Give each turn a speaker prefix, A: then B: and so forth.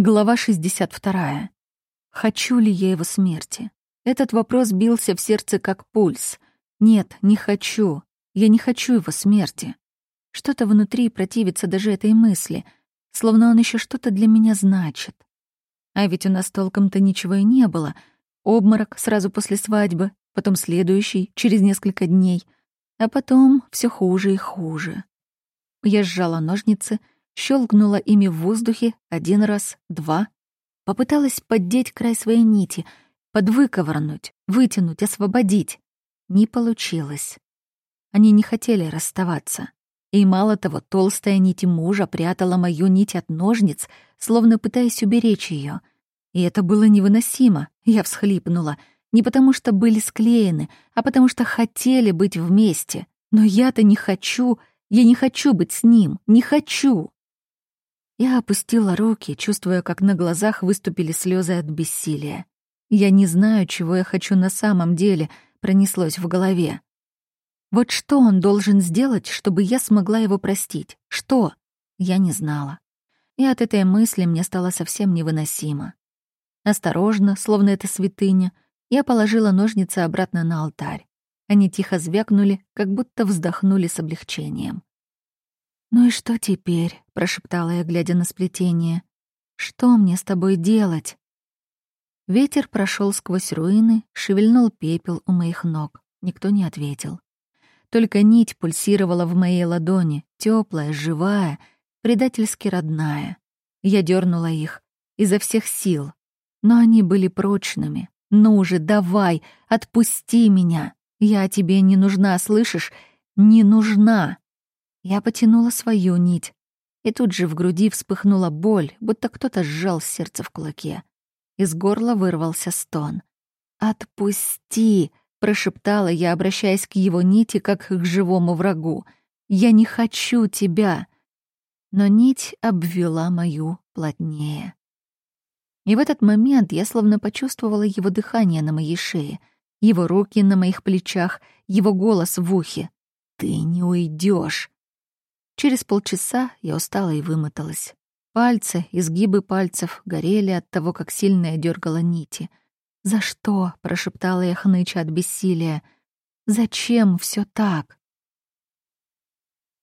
A: Глава 62. Хочу ли я его смерти? Этот вопрос бился в сердце как пульс. Нет, не хочу. Я не хочу его смерти. Что-то внутри противится даже этой мысли, словно он еще что-то для меня значит. А ведь у нас толком-то ничего и не было. Обморок сразу после свадьбы, потом следующий, через несколько дней, а потом все хуже и хуже. Я сжала ножницы — щелкнула ими в воздухе один раз, два. Попыталась поддеть край своей нити, подвыковырнуть, вытянуть, освободить. Не получилось. Они не хотели расставаться. И мало того, толстая нить мужа прятала мою нить от ножниц, словно пытаясь уберечь ее. И это было невыносимо. Я всхлипнула. Не потому что были склеены, а потому что хотели быть вместе. Но я-то не хочу, я не хочу быть с ним, не хочу. Я опустила руки, чувствуя, как на глазах выступили слезы от бессилия. Я не знаю, чего я хочу на самом деле, пронеслось в голове. Вот что он должен сделать, чтобы я смогла его простить? Что? Я не знала. И от этой мысли мне стало совсем невыносимо. Осторожно, словно это святыня, я положила ножницы обратно на алтарь. Они тихо звякнули, как будто вздохнули с облегчением. «Ну и что теперь?» — прошептала я, глядя на сплетение. «Что мне с тобой делать?» Ветер прошел сквозь руины, шевельнул пепел у моих ног. Никто не ответил. Только нить пульсировала в моей ладони, теплая, живая, предательски родная. Я дернула их изо всех сил, но они были прочными. «Ну же, давай, отпусти меня! Я тебе не нужна, слышишь? Не нужна!» Я потянула свою нить, и тут же в груди вспыхнула боль, будто кто-то сжал сердце в кулаке. Из горла вырвался стон. «Отпусти!» — прошептала я, обращаясь к его нити, как к живому врагу. «Я не хочу тебя!» Но нить обвела мою плотнее. И в этот момент я словно почувствовала его дыхание на моей шее, его руки на моих плечах, его голос в ухе. «Ты не уйдешь. Через полчаса я устала и вымоталась. Пальцы, изгибы пальцев горели от того, как сильно я дергала нити. «За что?» — прошептала я хныча от бессилия. «Зачем все так?»